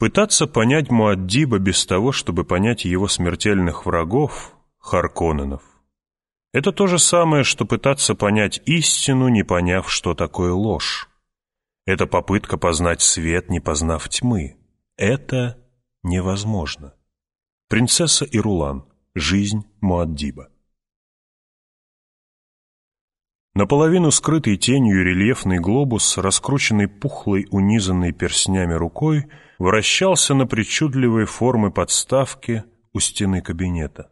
Пытаться понять Муаддиба без того, чтобы понять его смертельных врагов, Харконненов, это то же самое, что пытаться понять истину, не поняв, что такое ложь. Это попытка познать свет, не познав тьмы. Это невозможно. Принцесса Ирулан. Жизнь Муаддиба. Наполовину скрытый тенью рельефный глобус, раскрученный пухлой, унизанной перстнями рукой, вращался на причудливой формы подставки у стены кабинета.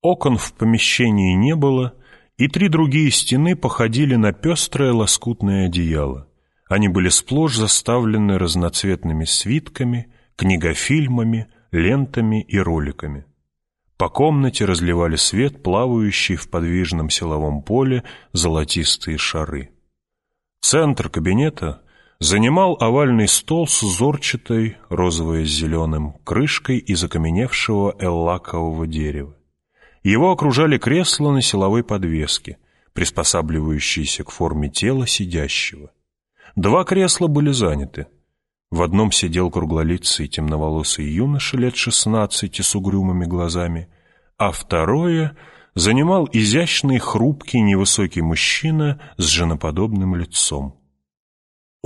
Окон в помещении не было, и три другие стены походили на пестрое лоскутное одеяло. Они были сплошь заставлены разноцветными свитками, книгофильмами, лентами и роликами. По комнате разливали свет, плавающий в подвижном силовом поле золотистые шары. Центр кабинета занимал овальный стол с узорчатой, розовой с зеленым, крышкой из окаменевшего эллакового дерева. Его окружали кресла на силовой подвеске, приспосабливающиеся к форме тела сидящего. Два кресла были заняты. В одном сидел круглолицый темноволосый юноша лет шестнадцати с угрюмыми глазами, а второе занимал изящный, хрупкий, невысокий мужчина с женоподобным лицом.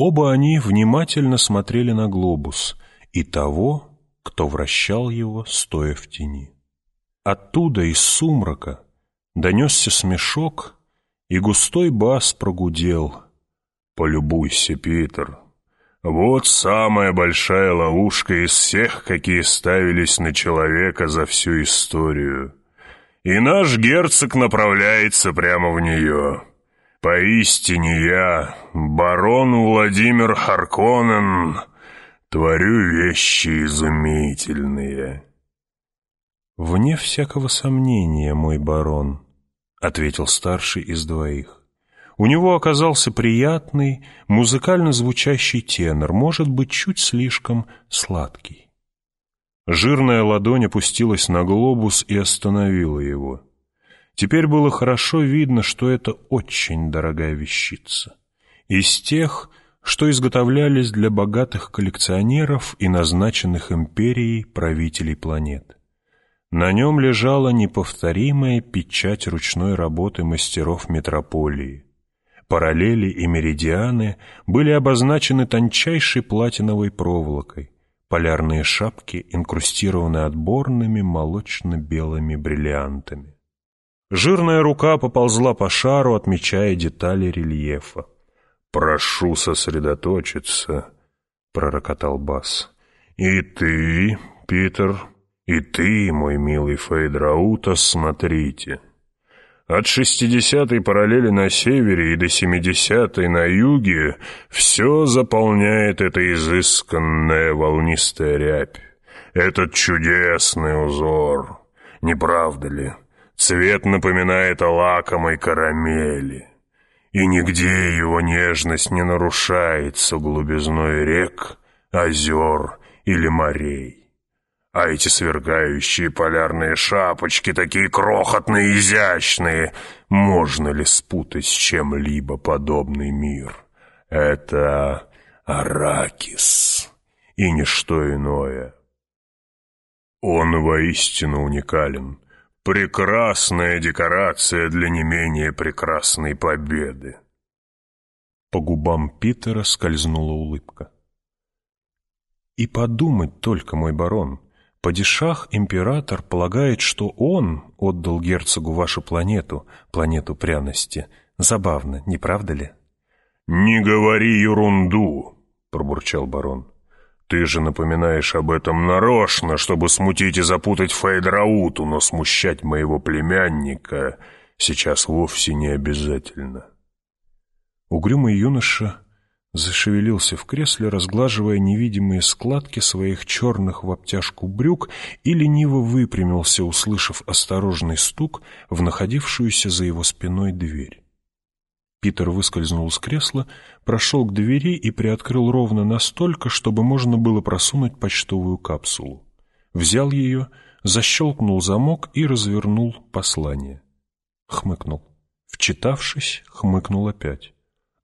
Оба они внимательно смотрели на глобус и того, кто вращал его, стоя в тени. Оттуда, из сумрака, донесся смешок, и густой бас прогудел — Полюбуйся, Питер. Вот самая большая ловушка из всех, какие ставились на человека за всю историю. И наш герцог направляется прямо в нее. Поистине я, барон Владимир Харконен, творю вещи изумительные. «Вне всякого сомнения, мой барон», — ответил старший из двоих. У него оказался приятный, музыкально звучащий тенор, может быть, чуть слишком сладкий. Жирная ладонь опустилась на глобус и остановила его. Теперь было хорошо видно, что это очень дорогая вещица. Из тех, что изготовлялись для богатых коллекционеров и назначенных империей правителей планет. На нем лежала неповторимая печать ручной работы мастеров метрополии. Параллели и меридианы были обозначены тончайшей платиновой проволокой. Полярные шапки инкрустированы отборными молочно-белыми бриллиантами. Жирная рука поползла по шару, отмечая детали рельефа. «Прошу сосредоточиться», — пророкотал Бас. «И ты, Питер, и ты, мой милый Фейдраута, смотрите». От шестидесятой параллели на севере и до семидесятой на юге все заполняет эта изысканная волнистая рябь. Этот чудесный узор, не правда ли? Цвет напоминает о лакомой карамели. И нигде его нежность не нарушается глубизной рек, озер или морей. А эти сверкающие полярные шапочки, такие крохотные и изящные, можно ли спутать с чем-либо подобный мир? Это Аракис и ничто иное. Он воистину уникален. Прекрасная декорация для не менее прекрасной победы. По губам Питера скользнула улыбка. «И подумать только, мой барон, Падишах, император, полагает, что он отдал герцогу вашу планету, планету пряности. Забавно, не правда ли? «Не говори ерунду», — пробурчал барон. «Ты же напоминаешь об этом нарочно, чтобы смутить и запутать Фейдрауту, но смущать моего племянника сейчас вовсе не обязательно». Угрюмый юноша зашевелился в кресле, разглаживая невидимые складки своих черных в обтяжку брюк и лениво выпрямился, услышав осторожный стук в находившуюся за его спиной дверь. Питер выскользнул из кресла, прошел к двери и приоткрыл ровно настолько, чтобы можно было просунуть почтовую капсулу. Взял ее, защелкнул замок и развернул послание. Хмыкнул. Вчитавшись, хмыкнул опять.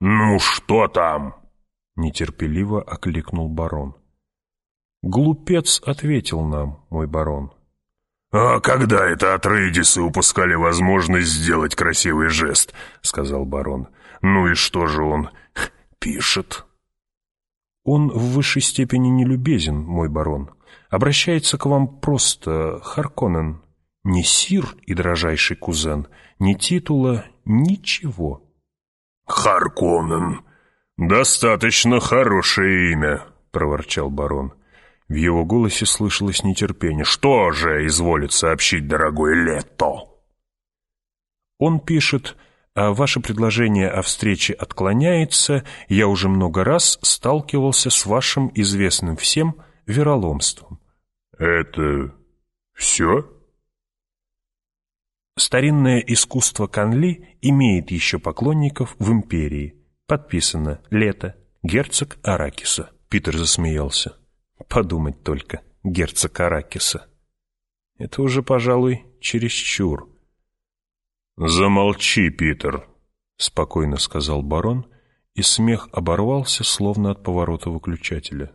«Ну что там?» — нетерпеливо окликнул барон. Глупец ответил нам, мой барон. «А когда это Атрейдисы упускали возможность сделать красивый жест?» — сказал барон. «Ну и что же он пишет?» «Он в высшей степени не любезен, мой барон. Обращается к вам просто, Харконен. Не сир и дрожайший кузен, ни титула, ничего». «Харконен. Достаточно хорошее имя», — проворчал барон. В его голосе слышалось нетерпение. «Что же изволит сообщить, дорогой Лето?» Он пишет, а ваше предложение о встрече отклоняется, я уже много раз сталкивался с вашим известным всем вероломством. «Это все?» Старинное искусство Канли имеет еще поклонников в империи. Подписано «Лето. Герцог Аракиса». Питер засмеялся. Подумать только, герцог Аракиса. Это уже, пожалуй, чересчур. «Замолчи, Питер», — спокойно сказал барон, и смех оборвался, словно от поворота выключателя.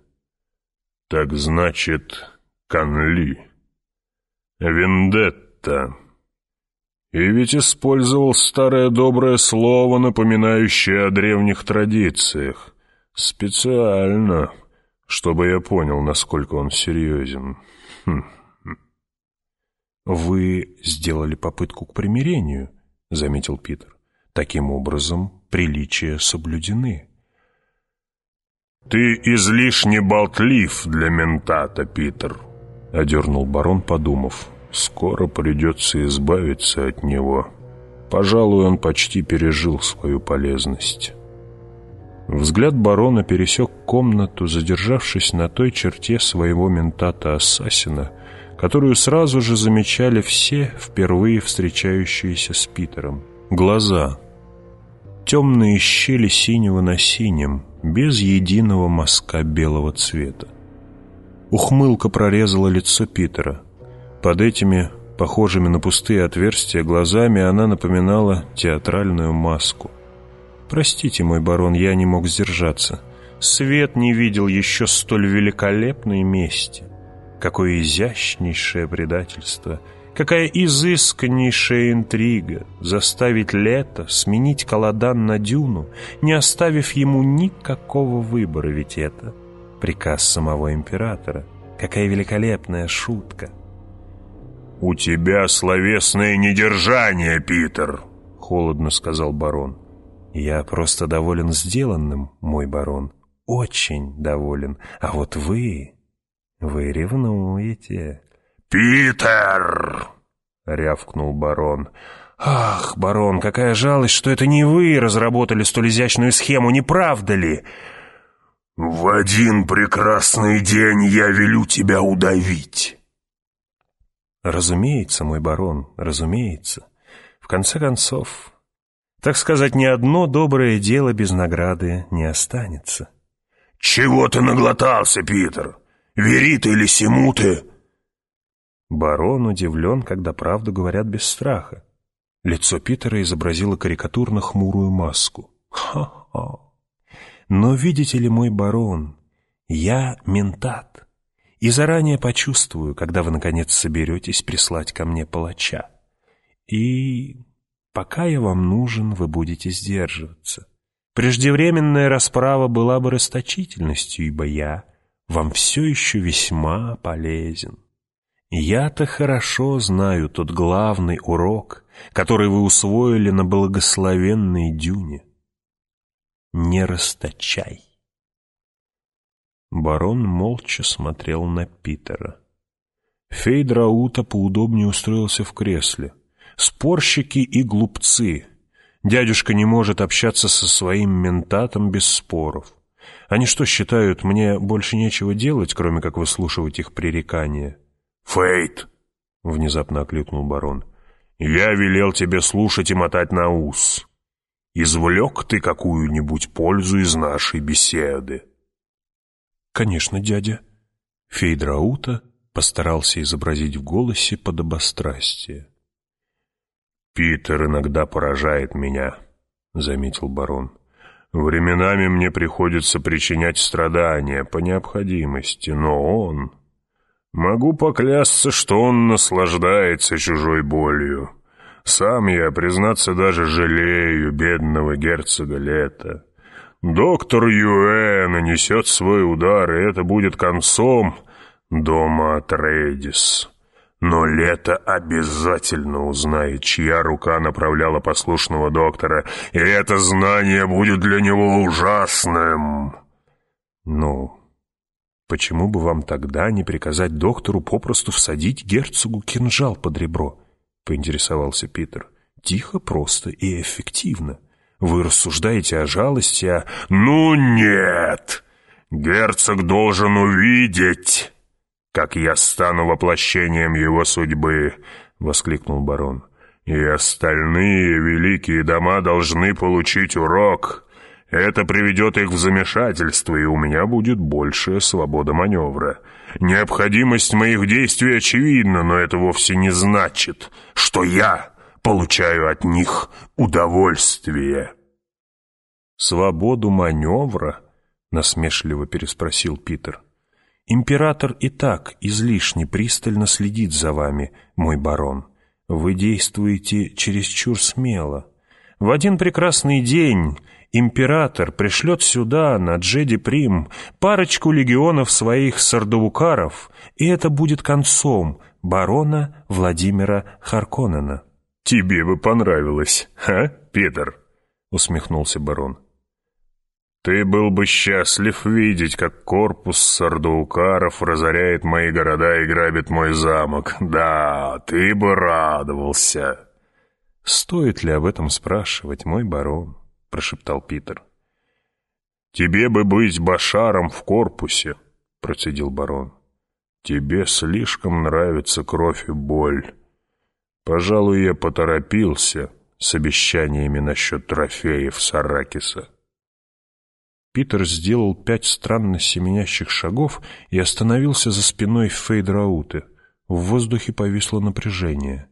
«Так значит, Канли. Вендетта. И ведь использовал старое доброе слово, напоминающее о древних традициях. Специально» чтобы я понял, насколько он серьезен. Хм. «Вы сделали попытку к примирению», — заметил Питер. «Таким образом, приличия соблюдены». «Ты излишне болтлив для ментата, Питер», — одернул барон, подумав. «Скоро придется избавиться от него. Пожалуй, он почти пережил свою полезность». Взгляд барона пересек комнату, задержавшись на той черте своего ментата-ассасина, которую сразу же замечали все, впервые встречающиеся с Питером. Глаза. Темные щели синего на синем, без единого мазка белого цвета. Ухмылка прорезала лицо Питера. Под этими, похожими на пустые отверстия, глазами она напоминала театральную маску. Простите, мой барон, я не мог сдержаться. Свет не видел еще столь великолепной мести. Какое изящнейшее предательство, какая изысканнейшая интрига заставить лето сменить Каладан на дюну, не оставив ему никакого выбора, ведь это приказ самого императора. Какая великолепная шутка. «У тебя словесное недержание, Питер», — холодно сказал барон. «Я просто доволен сделанным, мой барон, очень доволен. А вот вы... вы ревнуете». «Питер!» — рявкнул барон. «Ах, барон, какая жалость, что это не вы разработали столь изящную схему, не правда ли?» «В один прекрасный день я велю тебя удавить». «Разумеется, мой барон, разумеется. В конце концов, так сказать, ни одно доброе дело без награды не останется. «Чего ты наглотался, Питер? Верит или симуты?» Барон удивлен, когда правду говорят без страха. Лицо Питера изобразило карикатурно хмурую маску. «Ха-ха! Но видите ли, мой барон, я ментат, и заранее почувствую, когда вы, наконец, соберетесь прислать ко мне палача. И Пока я вам нужен, вы будете сдерживаться. Преждевременная расправа была бы расточительностью, ибо я вам все еще весьма полезен. Я-то хорошо знаю тот главный урок, который вы усвоили на благословенной дюне. Не расточай. Барон молча смотрел на Питера. Фейдраута поудобнее устроился в кресле. Спорщики и глупцы. Дядюшка не может общаться со своим ментатом без споров. Они что, считают, мне больше нечего делать, кроме как выслушивать их пререкания? «Фейт!» — внезапно окликнул барон. «Я велел тебе слушать и мотать на ус. Извлек ты какую-нибудь пользу из нашей беседы?» «Конечно, дядя». Фейдраута постарался изобразить в голосе подобострастие. «Питер иногда поражает меня», — заметил барон. Временами мне приходится причинять страдания по необходимости, но он... Могу поклясться, что он наслаждается чужой болью. Сам я, признаться, даже жалею бедного герцога Лета. Доктор Юэ нанесет свой удар, и это будет концом дома Атрейдис. Но Лето обязательно узнает, чья рука направляла послушного доктора, и это знание будет для него ужасным. Ну, почему бы вам тогда не приказать доктору попросту всадить герцогу кинжал под ребро? Поинтересовался Питер. Тихо, просто и эффективно. Вы рассуждаете о жалости, а... Ну нет! Герцог должен увидеть как я стану воплощением его судьбы!» — воскликнул барон. «И остальные великие дома должны получить урок. Это приведет их в замешательство, и у меня будет большая свобода маневра. Необходимость моих действий очевидна, но это вовсе не значит, что я получаю от них удовольствие». «Свободу маневра?» — насмешливо переспросил Питер. Император и так излишне пристально следит за вами, мой барон. Вы действуете чересчур смело. В один прекрасный день император пришлет сюда, на Джеди Прим, парочку легионов своих сардаукаров, и это будет концом барона Владимира Харконнена. «Тебе бы понравилось, а, Питер?» — усмехнулся барон. Ты был бы счастлив видеть, как корпус сардаукаров разоряет мои города и грабит мой замок. Да, ты бы радовался. Стоит ли об этом спрашивать, мой барон? Прошептал Питер. Тебе бы быть башаром в корпусе, процедил барон. Тебе слишком нравится кровь и боль. Пожалуй, я поторопился с обещаниями насчет трофеев Саракиса. Питер сделал пять странно семенящих шагов и остановился за спиной Фейдрауты. В воздухе повисло напряжение.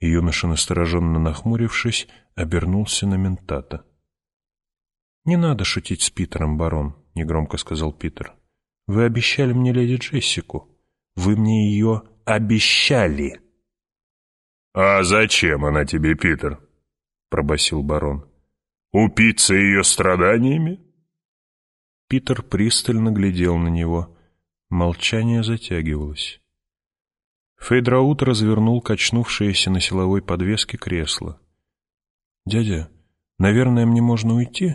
Юноша, настороженно нахмурившись, обернулся на ментата. «Не надо шутить с Питером, барон», — негромко сказал Питер. «Вы обещали мне леди Джессику. Вы мне ее обещали!» «А зачем она тебе, Питер?» — пробасил барон. «Упиться ее страданиями?» Питер пристально глядел на него. Молчание затягивалось. Фейдраут развернул качнувшееся на силовой подвеске кресло. «Дядя, наверное, мне можно уйти?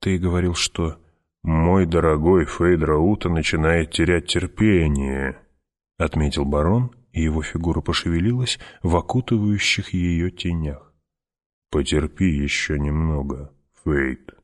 Ты говорил, что...» «Мой дорогой Фейдраута начинает терять терпение», — отметил барон, и его фигура пошевелилась в окутывающих ее тенях. «Потерпи еще немного, Фейд».